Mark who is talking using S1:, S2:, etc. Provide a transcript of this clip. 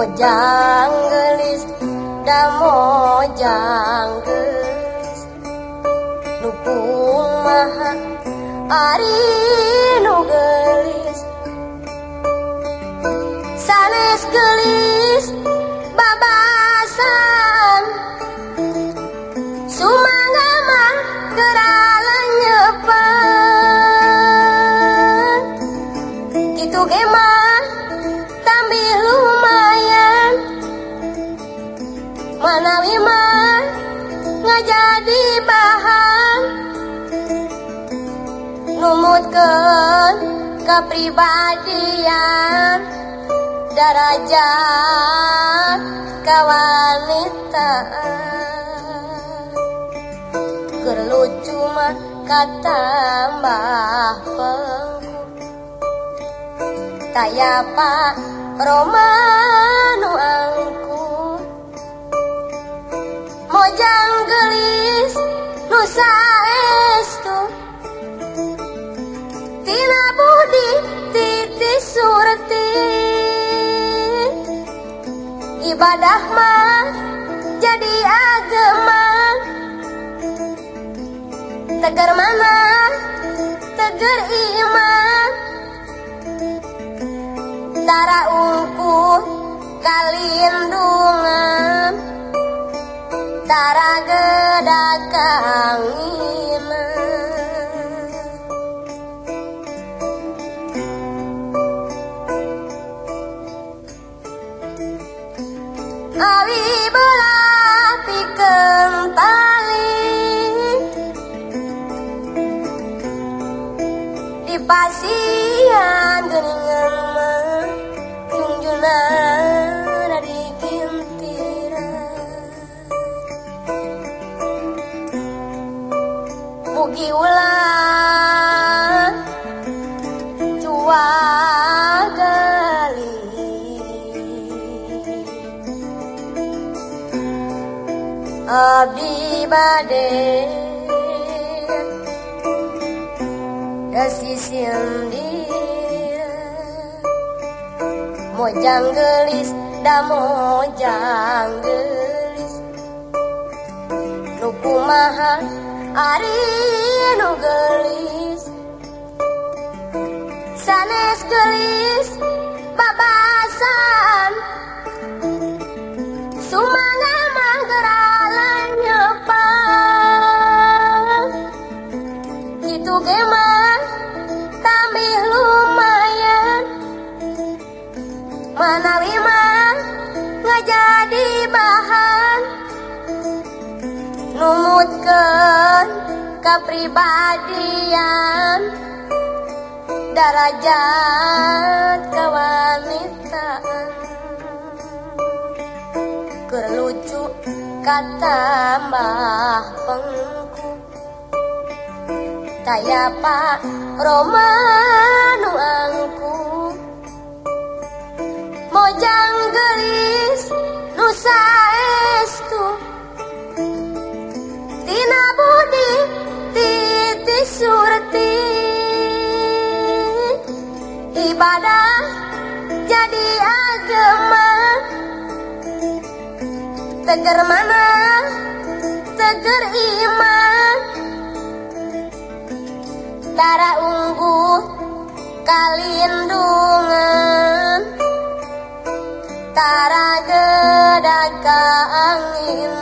S1: hujanggelis damojanggelis lupung maha ari nu gelis. Sanes gelis babasa panaliman nggak jadi bahan numutkan kepribadian derajat kewanitaan. Kerlu cuma kata mbah Tayapa Romano ang Mojang gelis Nusa estu. Tina budi titi surti. Ibadah mah jadi agama. Tegar mana Awi belah pikeun tali Di pasian geuningan mah dari kintira Bugi Abdi bade Dasisil dia Mojang gelis da mojang gelis. Nuku maha ari nu gelis. Sanes gelis babasan. menawiman nggak jadi bahan. Numutkan kepribadian darajat kewanitaan kerlucu kata mbah pengku. Tayapa romanu angku. mojang gelis nusa estu. Tina Budi titi surti. Ibadah jadi agama. Tegar mana? Teger iman. Darah ungguh kalindungan antara gedang ke angin